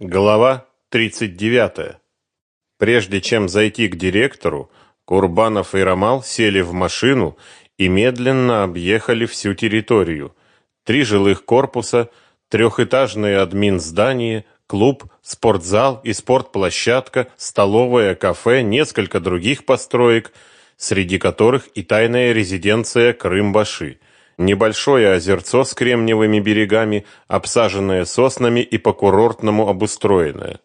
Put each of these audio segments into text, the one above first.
Глава 39. Прежде чем зайти к директору, Курбанов и Ромал сели в машину и медленно объехали всю территорию. Три жилых корпуса, трехэтажное админ-здание, клуб, спортзал и спортплощадка, столовая, кафе, несколько других построек, среди которых и тайная резиденция Крымбаши – Небольшое озерцо с кремниевыми берегами, обсаженное соснами и по-курортному обустроенное.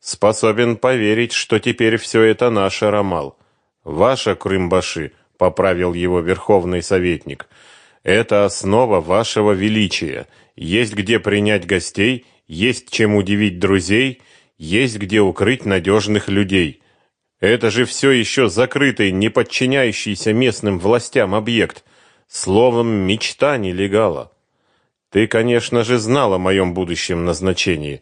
Способен поверить, что теперь все это наш Рамал. Ваша Крымбаши, поправил его верховный советник. Это основа вашего величия. Есть где принять гостей, есть чем удивить друзей, есть где укрыть надежных людей. Это же все еще закрытый, не подчиняющийся местным властям объект Словом, мечта нелегала. Ты, конечно же, знал о моем будущем назначении.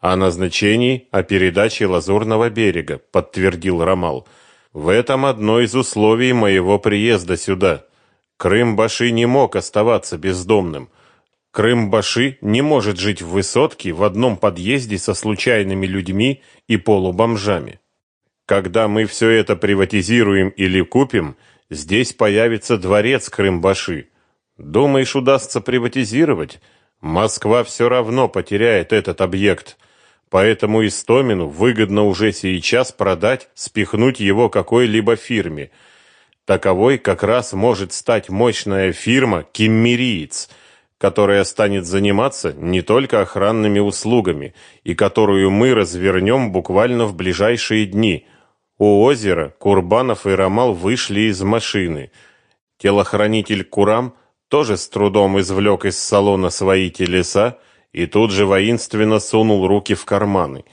О назначении, о передаче Лазурного берега, подтвердил Рамал. В этом одно из условий моего приезда сюда. Крым-Баши не мог оставаться бездомным. Крым-Баши не может жить в высотке в одном подъезде со случайными людьми и полубомжами. Когда мы все это приватизируем или купим, Здесь появится дворец Крымбаши. Думаешь, удастся приватизировать? Москва все равно потеряет этот объект. Поэтому Истомину выгодно уже сейчас продать, спихнуть его какой-либо фирме. Таковой как раз может стать мощная фирма Киммериец, которая станет заниматься не только охранными услугами и которую мы развернем буквально в ближайшие дни – у озера Курбанов и Рамал вышли из машины. Телохранитель Курам тоже с трудом извлек из салона свои телеса и тут же воинственно сунул руки в карманы.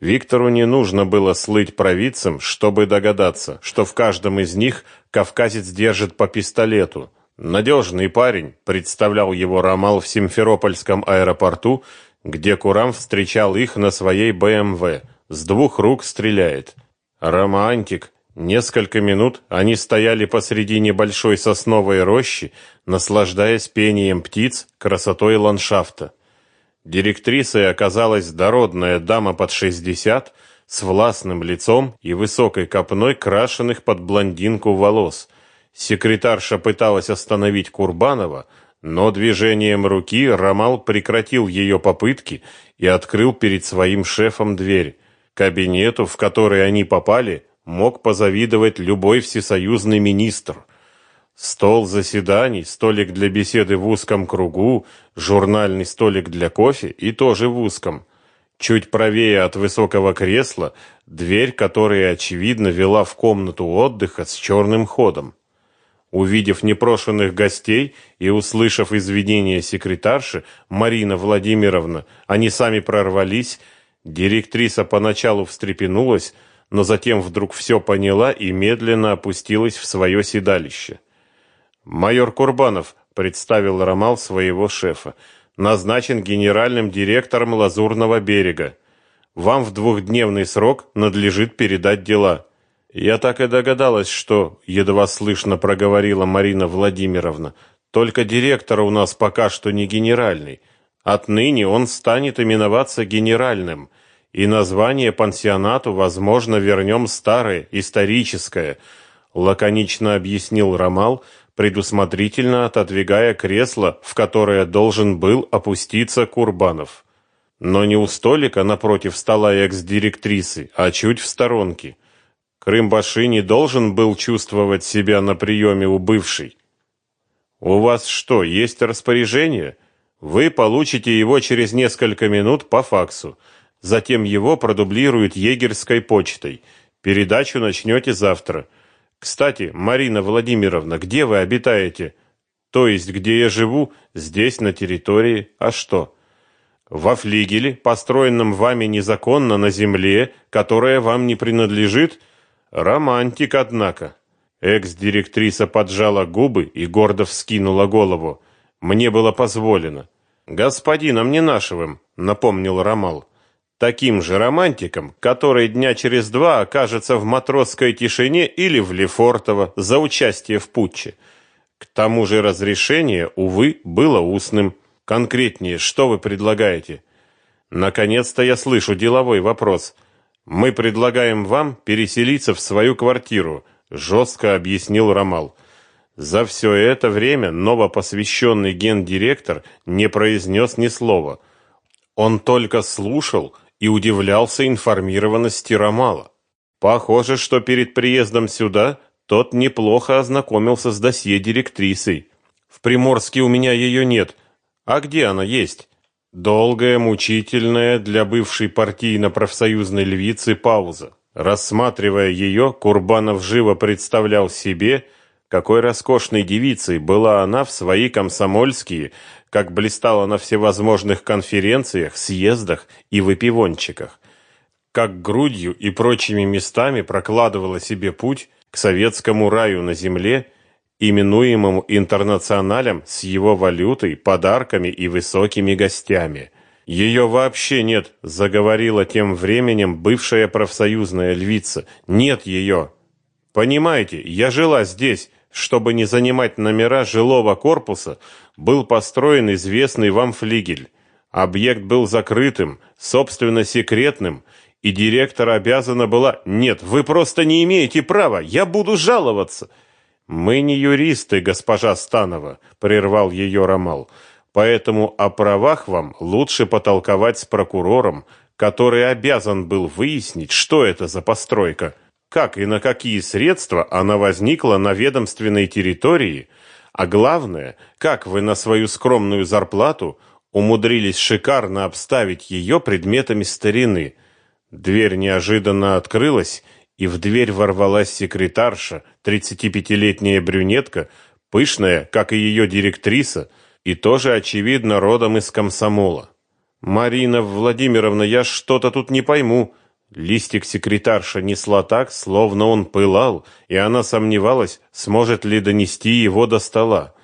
Виктору не нужно было слыть провидцем, чтобы догадаться, что в каждом из них кавказец держит по пистолету. Надежный парень, представлял его Рамал в Симферопольском аэропорту, где Курам встречал их на своей БМВ. С двух рук стреляет. Романтик. Несколько минут они стояли посреди небольшой сосновой рощи, наслаждаясь пением птиц, красотой ландшафта. Директрисой оказалась дородная дама под шестьдесят, с властным лицом и высокой копной крашеных под блондинку волос. Секретарша пыталась остановить Курбанова, но движением руки Ромал прекратил ее попытки и открыл перед своим шефом дверь. Кабинету, в который они попали, мог позавидовать любой всесоюзный министр. Стол заседаний, столик для беседы в узком кругу, журнальный столик для кофе и тоже в узком. Чуть правее от высокого кресла дверь, которая очевидно вела в комнату отдыха с черным ходом. Увидев непрошенных гостей и услышав извинения секретарши Марина Владимировна, они сами прорвались Директриса поначалу встрепенулась, но затем вдруг все поняла и медленно опустилась в свое седалище. Майор Курбанов представил Ромал своего шефа. Назначен генеральным директором Лазурного берега. Вам в двухдневный срок надлежит передать дела. Я так и догадалась, что едва слышно проговорила Марина Владимировна. Только директор у нас пока что не генеральный. Отныне он станет именоваться генеральным, и название пансионату, возможно, вернем старое, историческое, лаконично объяснил Ромал, предусмотрительно отодвигая кресло, в которое должен был опуститься Курбанов. Но не у столика напротив стола экс-директрисы, а чуть в сторонке. Крымбаши не должен был чувствовать себя на приеме у бывшей. «У вас что, есть распоряжение?» Вы получите его через несколько минут по факсу. Затем его продублируют егерской почтой. Передачу начнете завтра. Кстати, Марина Владимировна, где вы обитаете? То есть, где я живу? Здесь, на территории. А что? Во флигеле, построенном вами незаконно на земле, которая вам не принадлежит? Романтик, однако. Экс-директриса поджала губы и гордо вскинула голову. Мне было позволено. Господином Ненашевым, напомнил Ромал. Таким же романтиком, который дня через два окажется в матросской тишине или в Лефортово за участие в путче. К тому же разрешение, увы, было устным. Конкретнее, что вы предлагаете? Наконец-то я слышу деловой вопрос. Мы предлагаем вам переселиться в свою квартиру, жестко объяснил Ромал. За все это время новопосвященный гендиректор не произнес ни слова. Он только слушал и удивлялся информированности Ромала. Похоже, что перед приездом сюда тот неплохо ознакомился с досье директрисы. В Приморске у меня ее нет. А где она есть? Долгая, мучительная для бывшей партийно-профсоюзной львицы пауза. Рассматривая ее, Курбанов живо представлял себе, какой роскошной девицей была она в свои комсомольские, как блистала на всевозможных конференциях, съездах и выпивончиках, как грудью и прочими местами прокладывала себе путь к советскому раю на земле, именуемому интернационалем с его валютой, подарками и высокими гостями. Ее вообще нет, заговорила тем временем бывшая профсоюзная львица. Нет ее. Понимаете, я жила здесь, чтобы не занимать номера жилого корпуса, был построен известный вам флигель. Объект был закрытым, собственно секретным, и директор обязана была: "Нет, вы просто не имеете права. Я буду жаловаться". Мы не юристы, госпожа Станова, прервал ее Ромал. Поэтому о правах вам лучше потолковать с прокурором, который обязан был выяснить, что это за постройка, как и на какие средства она возникла на ведомственной территории, а главное, как вы на свою скромную зарплату умудрились шикарно обставить ее предметами старины. Дверь неожиданно открылась, и в дверь ворвалась секретарша, 35-летняя брюнетка, пышная, как и ее директриса, и тоже очевидно родом из комсомола. Марина Владимировна, я что-то тут не пойму. Листик секретарша несла так, словно он пылал, и она сомневалась, сможет ли донести его до стола.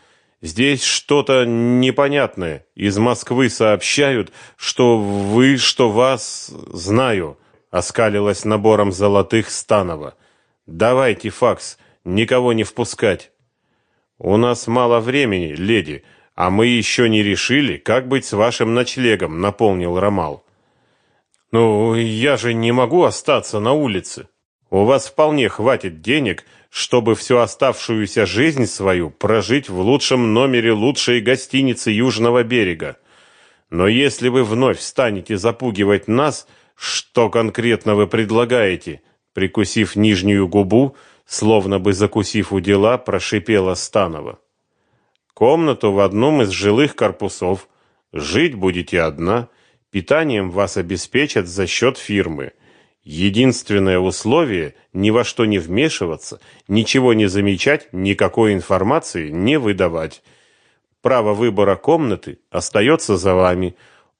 Здесь что-то непонятное. Из Москвы сообщают, что вы, что вас знаю оскалилась набором золотых Станова. Давайте факс, никого не впускать. У нас мало времени, леди, а мы еще не решили, как быть с вашим ночлегом, наполнил Ромал. Ну, я же не могу остаться на улице. У вас вполне хватит денег, чтобы всю оставшуюся жизнь свою прожить в лучшем номере лучшей гостиницы Южного берега. Но если вы вновь станете запугивать нас, что конкретно вы предлагаете? Прикусив нижнюю губу, словно бы закусив у дела, прошипела Станова. Комнату в одном из жилых корпусов. Жить будете одна, питанием вас обеспечат за счет фирмы. Единственное условие ни во что не вмешиваться, ничего не замечать, никакой информации не выдавать. Право выбора комнаты остается за вами.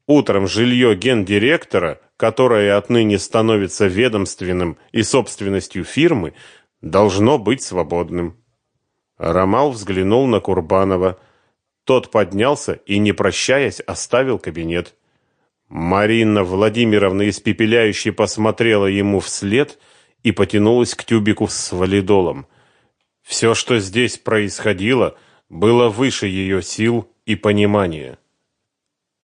Утром жилье гендиректора которое отныне становится ведомственным и собственностью фирмы, должно быть свободным. Ромал взглянул на Курбанова. Тот поднялся и, не прощаясь, оставил кабинет. Марина Владимировна испепеляюще посмотрела ему вслед и потянулась к тюбику с валидолом. Все, что здесь происходило, было выше ее сил и понимания.